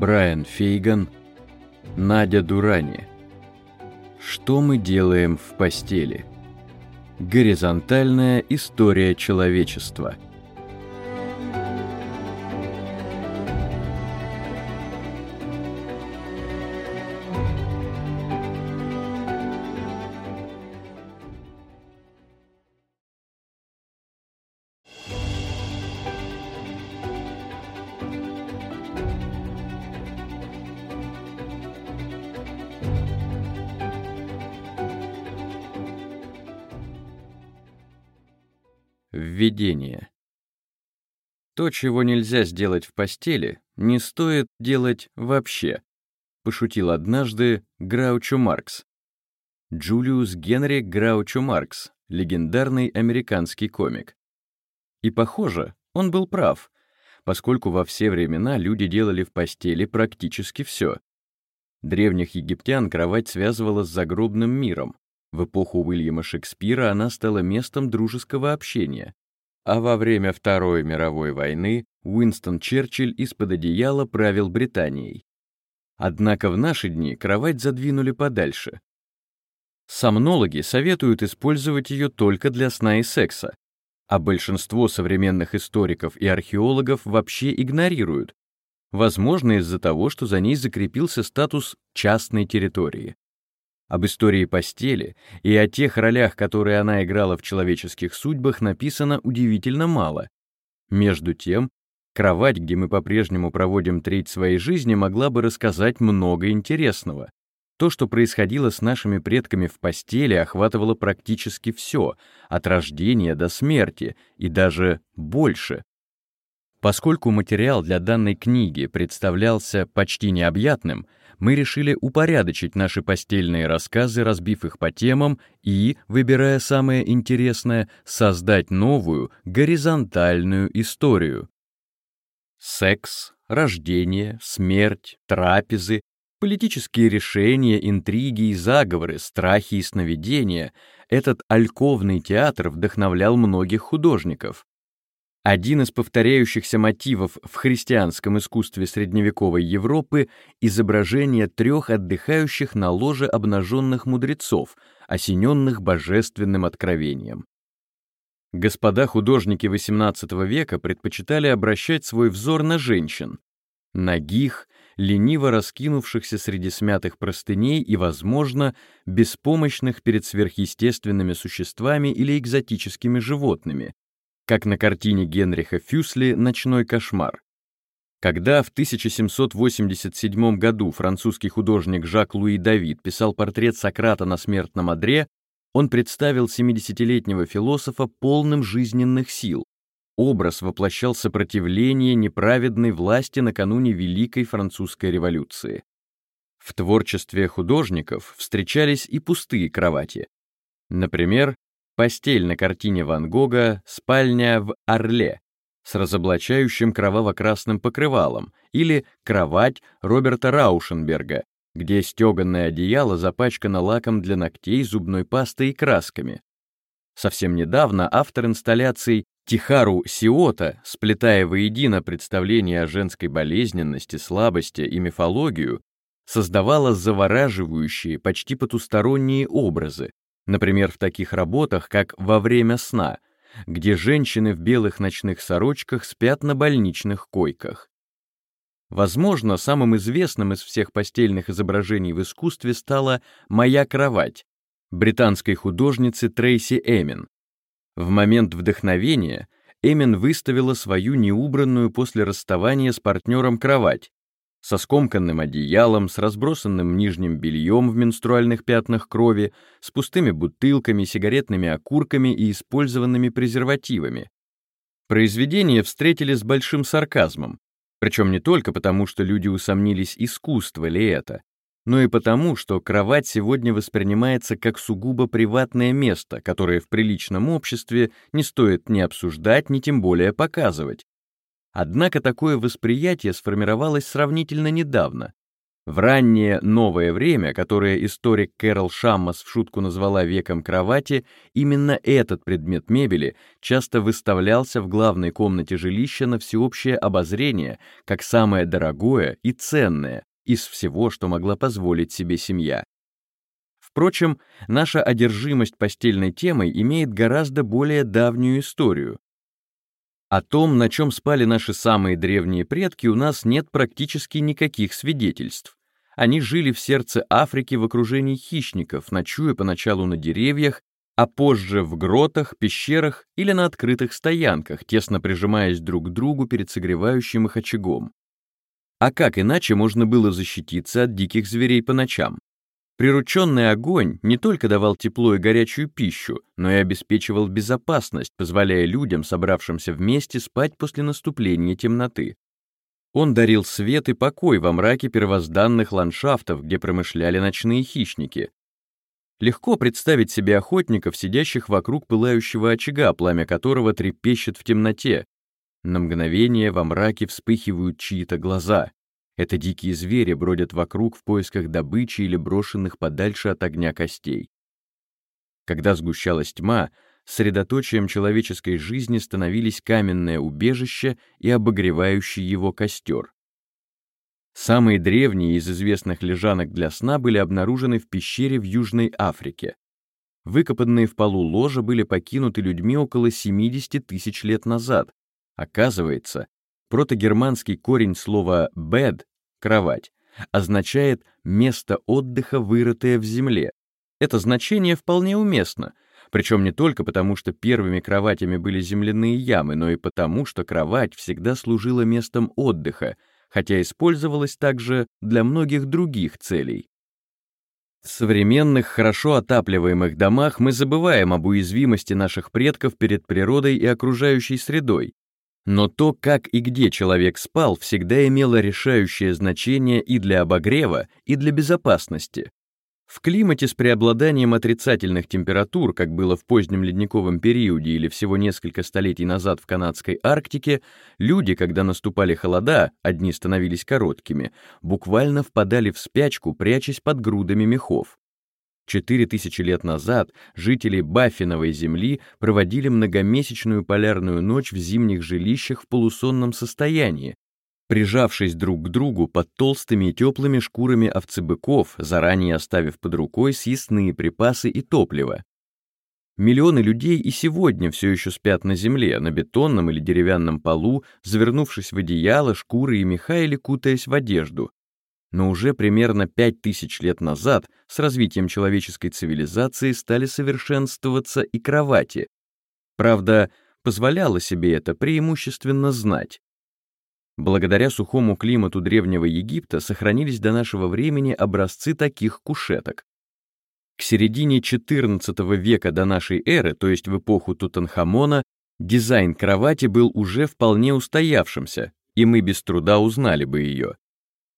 Брайан Фейган, Надя Дурани. Что мы делаем в постели? Горизонтальная история человечества – Введение. То, чего нельзя сделать в постели, не стоит делать вообще, пошутил однажды Граучо Маркс. Джулиус Генри Граучо Маркс, легендарный американский комик. И, похоже, он был прав, поскольку во все времена люди делали в постели практически все. Древних египтян кровать связывала с загробным миром, в эпоху Уильяма Шекспира она стала местом дружеского общения, а во время Второй мировой войны Уинстон Черчилль из-под одеяла правил Британией. Однако в наши дни кровать задвинули подальше. Сомнологи советуют использовать ее только для сна и секса, а большинство современных историков и археологов вообще игнорируют, возможно из-за того, что за ней закрепился статус частной территории. Об истории постели и о тех ролях, которые она играла в человеческих судьбах, написано удивительно мало. Между тем, кровать, где мы по-прежнему проводим треть своей жизни, могла бы рассказать много интересного. То, что происходило с нашими предками в постели, охватывало практически все, от рождения до смерти, и даже больше. Поскольку материал для данной книги представлялся почти необъятным, мы решили упорядочить наши постельные рассказы, разбив их по темам и, выбирая самое интересное, создать новую, горизонтальную историю. Секс, рождение, смерть, трапезы, политические решения, интриги и заговоры, страхи и сновидения — этот альковный театр вдохновлял многих художников. Один из повторяющихся мотивов в христианском искусстве средневековой Европы — изображение трех отдыхающих на ложе обнаженных мудрецов, осененных божественным откровением. Господа художники XVIII века предпочитали обращать свой взор на женщин, нагих, лениво раскинувшихся среди смятых простыней и, возможно, беспомощных перед сверхъестественными существами или экзотическими животными, как на картине Генриха Фюсли «Ночной кошмар». Когда в 1787 году французский художник Жак-Луи Давид писал портрет Сократа на смертном одре, он представил 70-летнего философа полным жизненных сил. Образ воплощал сопротивление неправедной власти накануне Великой Французской революции. В творчестве художников встречались и пустые кровати. Например, Постель на картине Ван Гога «Спальня в Орле» с разоблачающим кроваво-красным покрывалом или кровать Роберта Раушенберга, где стеганное одеяло запачкано лаком для ногтей, зубной пастой и красками. Совсем недавно автор инсталляций Тихару Сиота, сплетая воедино представления о женской болезненности, слабости и мифологию, создавала завораживающие, почти потусторонние образы, Например, в таких работах, как «Во время сна», где женщины в белых ночных сорочках спят на больничных койках. Возможно, самым известным из всех постельных изображений в искусстве стала «Моя кровать» британской художницы Трейси Эмин. В момент вдохновения Эмин выставила свою неубранную после расставания с партнером кровать, со скомканным одеялом, с разбросанным нижним бельем в менструальных пятнах крови, с пустыми бутылками, сигаретными окурками и использованными презервативами. Произведение встретили с большим сарказмом, причем не только потому, что люди усомнились, искусство ли это, но и потому, что кровать сегодня воспринимается как сугубо приватное место, которое в приличном обществе не стоит ни обсуждать, ни тем более показывать. Однако такое восприятие сформировалось сравнительно недавно. В раннее новое время, которое историк Кэрол Шаммас в шутку назвала веком кровати, именно этот предмет мебели часто выставлялся в главной комнате жилища на всеобщее обозрение как самое дорогое и ценное из всего, что могла позволить себе семья. Впрочем, наша одержимость постельной темой имеет гораздо более давнюю историю. О том, на чем спали наши самые древние предки, у нас нет практически никаких свидетельств. Они жили в сердце Африки в окружении хищников, ночуя поначалу на деревьях, а позже в гротах, пещерах или на открытых стоянках, тесно прижимаясь друг к другу перед согревающим их очагом. А как иначе можно было защититься от диких зверей по ночам? Прирученный огонь не только давал тепло и горячую пищу, но и обеспечивал безопасность, позволяя людям, собравшимся вместе, спать после наступления темноты. Он дарил свет и покой во мраке первозданных ландшафтов, где промышляли ночные хищники. Легко представить себе охотников, сидящих вокруг пылающего очага, пламя которого трепещет в темноте. На мгновение во мраке вспыхивают чьи-то глаза. Это дикие звери бродят вокруг в поисках добычи или брошенных подальше от огня костей. Когда сгущалась тьма, средоточием человеческой жизни становились каменное убежище и обогревающий его костер. Самые древние из известных лежанок для сна были обнаружены в пещере в Южной Африке. Выкопанные в полу ложа были покинуты людьми около 70 тысяч лет назад. Оказывается, протогерманский корень слова «bed» кровать, означает место отдыха, вырытое в земле. Это значение вполне уместно, причем не только потому, что первыми кроватями были земляные ямы, но и потому, что кровать всегда служила местом отдыха, хотя использовалась также для многих других целей. В современных, хорошо отапливаемых домах мы забываем об уязвимости наших предков перед природой и окружающей средой, но то, как и где человек спал, всегда имело решающее значение и для обогрева, и для безопасности. В климате с преобладанием отрицательных температур, как было в позднем ледниковом периоде или всего несколько столетий назад в канадской Арктике, люди, когда наступали холода, одни становились короткими, буквально впадали в спячку, прячась под грудами мехов. Четыре тысячи лет назад жители Баффиновой земли проводили многомесячную полярную ночь в зимних жилищах в полусонном состоянии, прижавшись друг к другу под толстыми и теплыми шкурами овцебыков, заранее оставив под рукой съестные припасы и топливо. Миллионы людей и сегодня все еще спят на земле, на бетонном или деревянном полу, завернувшись в одеяло, шкуры и меха или кутаясь в одежду, но уже примерно 5000 лет назад с развитием человеческой цивилизации стали совершенствоваться и кровати. Правда, позволяло себе это преимущественно знать. Благодаря сухому климату Древнего Египта сохранились до нашего времени образцы таких кушеток. К середине XIV века до нашей эры, то есть в эпоху Тутанхамона, дизайн кровати был уже вполне устоявшимся, и мы без труда узнали бы ее.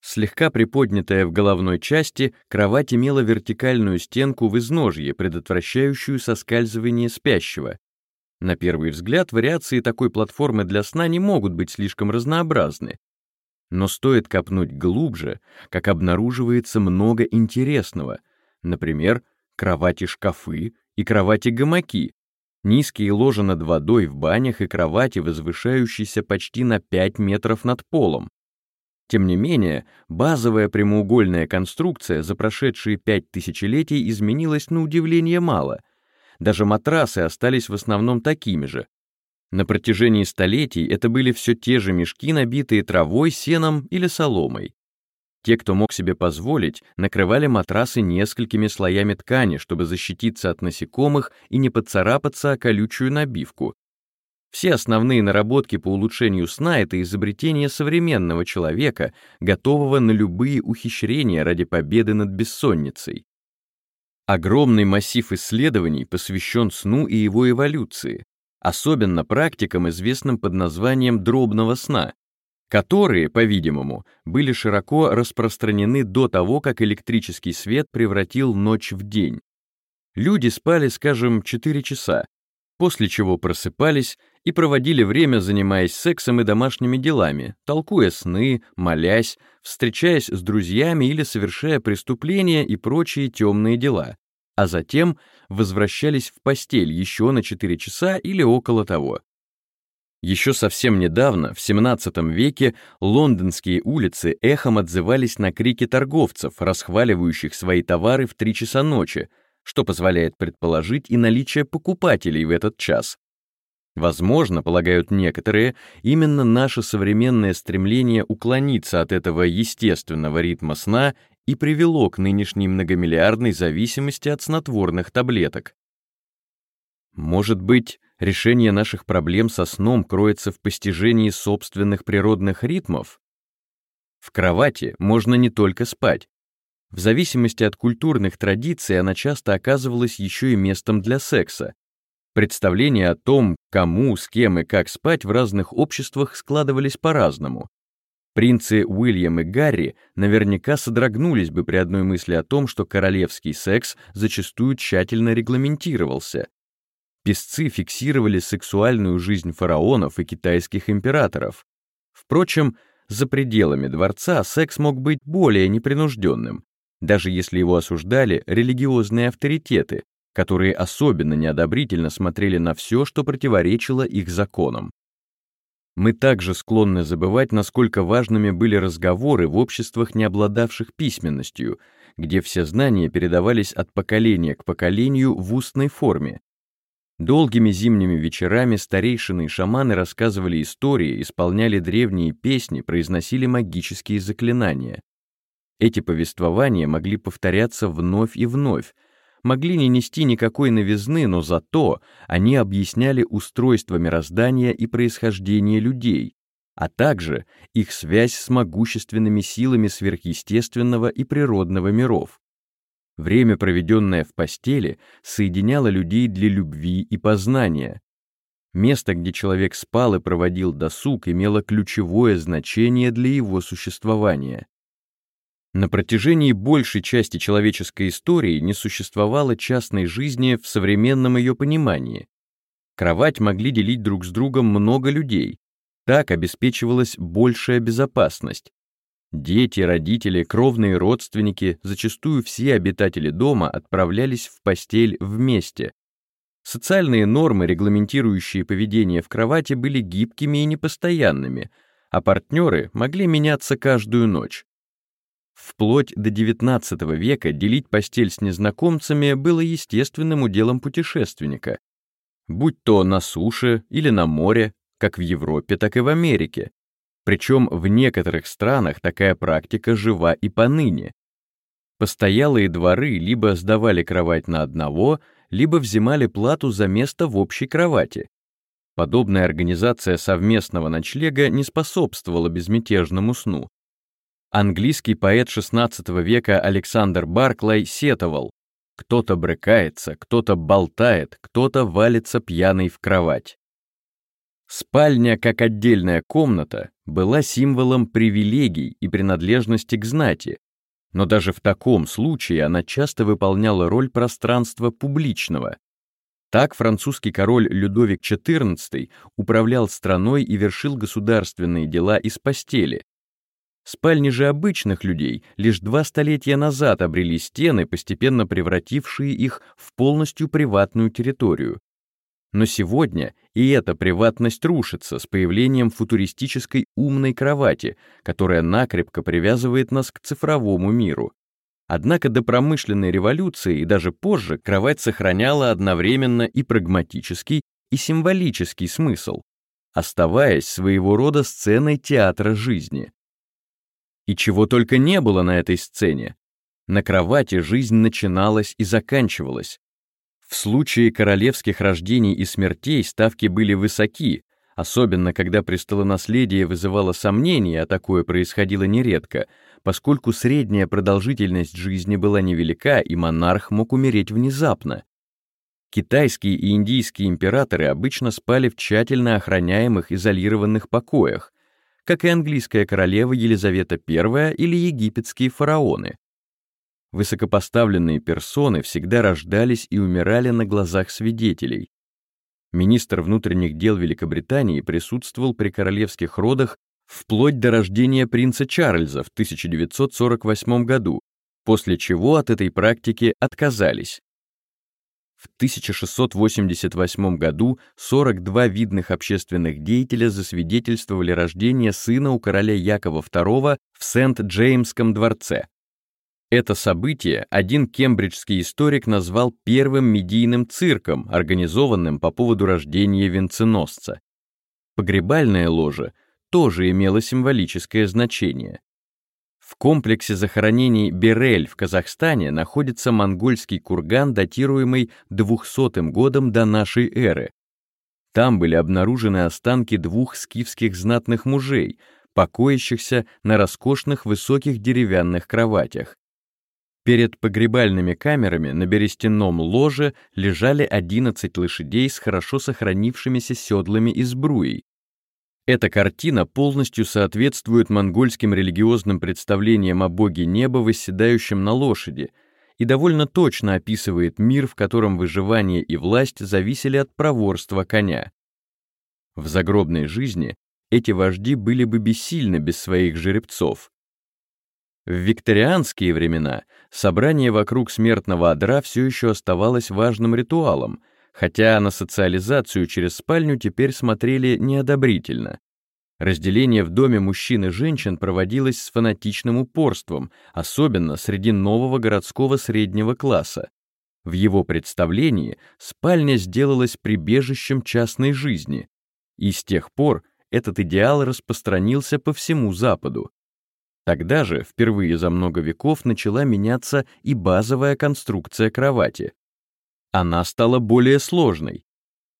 Слегка приподнятая в головной части, кровать имела вертикальную стенку в изножье, предотвращающую соскальзывание спящего. На первый взгляд, вариации такой платформы для сна не могут быть слишком разнообразны. Но стоит копнуть глубже, как обнаруживается много интересного. Например, кровати-шкафы и кровати-гамаки, низкие ложа над водой в банях и кровати, возвышающиеся почти на 5 метров над полом. Тем не менее, базовая прямоугольная конструкция за прошедшие пять тысячелетий изменилась на удивление мало. Даже матрасы остались в основном такими же. На протяжении столетий это были все те же мешки, набитые травой, сеном или соломой. Те, кто мог себе позволить, накрывали матрасы несколькими слоями ткани, чтобы защититься от насекомых и не поцарапаться о колючую набивку, все основные наработки по улучшению сна — это изобретение современного человека, готового на любые ухищрения ради победы над бессонницей. Огромный массив исследований посвящен сну и его эволюции, особенно практикам, известным под названием дробного сна, которые, по-видимому, были широко распространены до того, как электрический свет превратил ночь в день. Люди спали, скажем, 4 часа, после чего просыпались и проводили время, занимаясь сексом и домашними делами, толкуя сны, молясь, встречаясь с друзьями или совершая преступления и прочие темные дела, а затем возвращались в постель еще на 4 часа или около того. Еще совсем недавно, в XVII веке, лондонские улицы эхом отзывались на крики торговцев, расхваливающих свои товары в 3 часа ночи, что позволяет предположить и наличие покупателей в этот час. Возможно, полагают некоторые, именно наше современное стремление уклониться от этого естественного ритма сна и привело к нынешней многомиллиардной зависимости от снотворных таблеток. Может быть, решение наших проблем со сном кроется в постижении собственных природных ритмов? В кровати можно не только спать. В зависимости от культурных традиций она часто оказывалась еще и местом для секса. Представления о том, кому, с кем и как спать в разных обществах складывались по-разному. Принцы Уильям и Гарри наверняка содрогнулись бы при одной мысли о том, что королевский секс зачастую тщательно регламентировался. Песцы фиксировали сексуальную жизнь фараонов и китайских императоров. Впрочем, за пределами дворца секс мог быть более непринужденным, даже если его осуждали религиозные авторитеты, которые особенно неодобрительно смотрели на все, что противоречило их законам. Мы также склонны забывать, насколько важными были разговоры в обществах, не обладавших письменностью, где все знания передавались от поколения к поколению в устной форме. Долгими зимними вечерами старейшины и шаманы рассказывали истории, исполняли древние песни, произносили магические заклинания. Эти повествования могли повторяться вновь и вновь, могли не нести никакой новизны, но зато они объясняли устройство мироздания и происхождение людей, а также их связь с могущественными силами сверхъестественного и природного миров. Время, проведенное в постели, соединяло людей для любви и познания. Место, где человек спал и проводил досуг, имело ключевое значение для его существования. На протяжении большей части человеческой истории не существовало частной жизни в современном ее понимании. Кровать могли делить друг с другом много людей. Так обеспечивалась большая безопасность. Дети, родители, кровные родственники, зачастую все обитатели дома отправлялись в постель вместе. Социальные нормы, регламентирующие поведение в кровати, были гибкими и непостоянными, а партнеры могли меняться каждую ночь. Вплоть до XIX века делить постель с незнакомцами было естественным уделом путешественника, будь то на суше или на море, как в Европе, так и в Америке. Причем в некоторых странах такая практика жива и поныне. Постоялые дворы либо сдавали кровать на одного, либо взимали плату за место в общей кровати. Подобная организация совместного ночлега не способствовала безмятежному сну. Английский поэт XVI века Александр Барклай сетовал «Кто-то брыкается, кто-то болтает, кто-то валится пьяный в кровать». Спальня, как отдельная комната, была символом привилегий и принадлежности к знати, но даже в таком случае она часто выполняла роль пространства публичного. Так французский король Людовик XIV управлял страной и вершил государственные дела из постели, Спальни же обычных людей лишь два столетия назад обрели стены, постепенно превратившие их в полностью приватную территорию. Но сегодня и эта приватность рушится с появлением футуристической умной кровати, которая накрепко привязывает нас к цифровому миру. Однако до промышленной революции и даже позже кровать сохраняла одновременно и прагматический, и символический смысл, оставаясь своего рода сценой театра жизни. И чего только не было на этой сцене. На кровати жизнь начиналась и заканчивалась. В случае королевских рождений и смертей ставки были высоки, особенно когда престолонаследие вызывало сомнения, а такое происходило нередко, поскольку средняя продолжительность жизни была невелика, и монарх мог умереть внезапно. Китайские и индийские императоры обычно спали в тщательно охраняемых изолированных покоях, как и английская королева Елизавета I или египетские фараоны. Высокопоставленные персоны всегда рождались и умирали на глазах свидетелей. Министр внутренних дел Великобритании присутствовал при королевских родах вплоть до рождения принца Чарльза в 1948 году, после чего от этой практики отказались. В 1688 году 42 видных общественных деятеля засвидетельствовали рождение сына у короля Якова II в Сент-Джеймском дворце. Это событие один кембриджский историк назвал первым медийным цирком, организованным по поводу рождения венценосца. Погребальная ложа тоже имела символическое значение. В комплексе захоронений Берель в Казахстане находится монгольский курган, датируемый 200 годом до нашей эры. Там были обнаружены останки двух скифских знатных мужей, покоящихся на роскошных высоких деревянных кроватях. Перед погребальными камерами на берестяном ложе лежали 11 лошадей с хорошо сохранившимися седлами и сбруей, эта картина полностью соответствует монгольским религиозным представлениям о боге неба, восседающем на лошади, и довольно точно описывает мир, в котором выживание и власть зависели от проворства коня. В загробной жизни эти вожди были бы бессильны без своих жеребцов. В викторианские времена собрание вокруг смертного одра все еще оставалось важным ритуалом, хотя на социализацию через спальню теперь смотрели неодобрительно. Разделение в доме мужчин и женщин проводилось с фанатичным упорством, особенно среди нового городского среднего класса. В его представлении спальня сделалась прибежищем частной жизни, и с тех пор этот идеал распространился по всему Западу. Тогда же, впервые за много веков, начала меняться и базовая конструкция кровати. Она стала более сложной.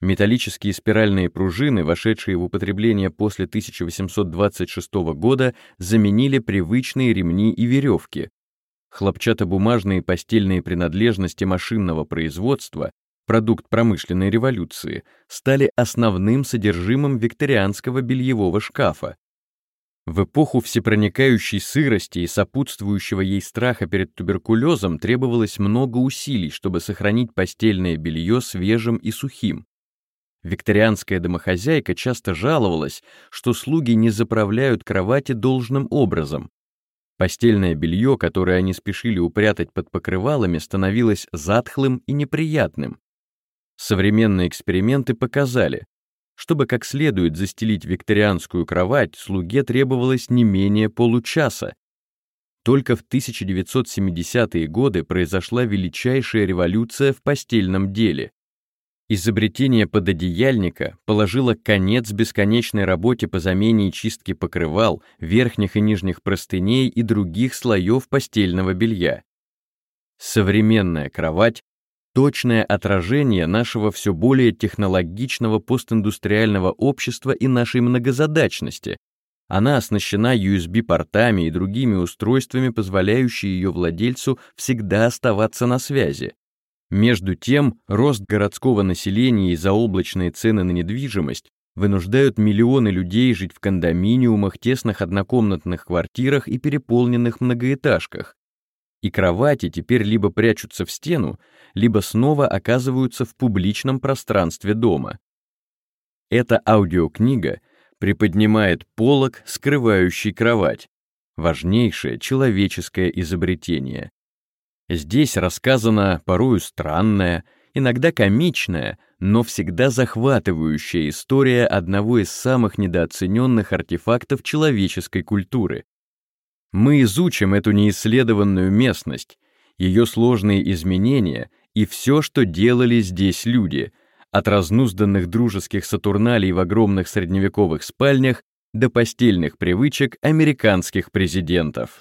Металлические спиральные пружины, вошедшие в употребление после 1826 года, заменили привычные ремни и веревки. Хлопчатобумажные постельные принадлежности машинного производства, продукт промышленной революции, стали основным содержимым викторианского бельевого шкафа. В эпоху всепроникающей сырости и сопутствующего ей страха перед туберкулезом требовалось много усилий, чтобы сохранить постельное белье свежим и сухим. Викторианская домохозяйка часто жаловалась, что слуги не заправляют кровати должным образом. Постельное белье, которое они спешили упрятать под покрывалами, становилось затхлым и неприятным. Современные эксперименты показали, чтобы как следует застелить викторианскую кровать, слуге требовалось не менее получаса. Только в 1970-е годы произошла величайшая революция в постельном деле. Изобретение пододеяльника положило конец бесконечной работе по замене и чистке покрывал, верхних и нижних простыней и других слоев постельного белья. Современная кровать точное отражение нашего все более технологичного постиндустриального общества и нашей многозадачности. Она оснащена USB-портами и другими устройствами, позволяющими ее владельцу всегда оставаться на связи. Между тем, рост городского населения и заоблачные цены на недвижимость вынуждают миллионы людей жить в кондоминиумах, тесных однокомнатных квартирах и переполненных многоэтажках, и кровати теперь либо прячутся в стену, либо снова оказываются в публичном пространстве дома. Эта аудиокнига приподнимает полог, скрывающий кровать, важнейшее человеческое изобретение. Здесь рассказана порою странная, иногда комичная, но всегда захватывающая история одного из самых недооцененных артефактов человеческой культуры мы изучим эту неисследованную местность, ее сложные изменения и все, что делали здесь люди, от разнузданных дружеских сатурналей в огромных средневековых спальнях до постельных привычек американских президентов.